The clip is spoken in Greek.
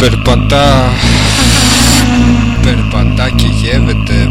Περπατά Περπατά και γευετε.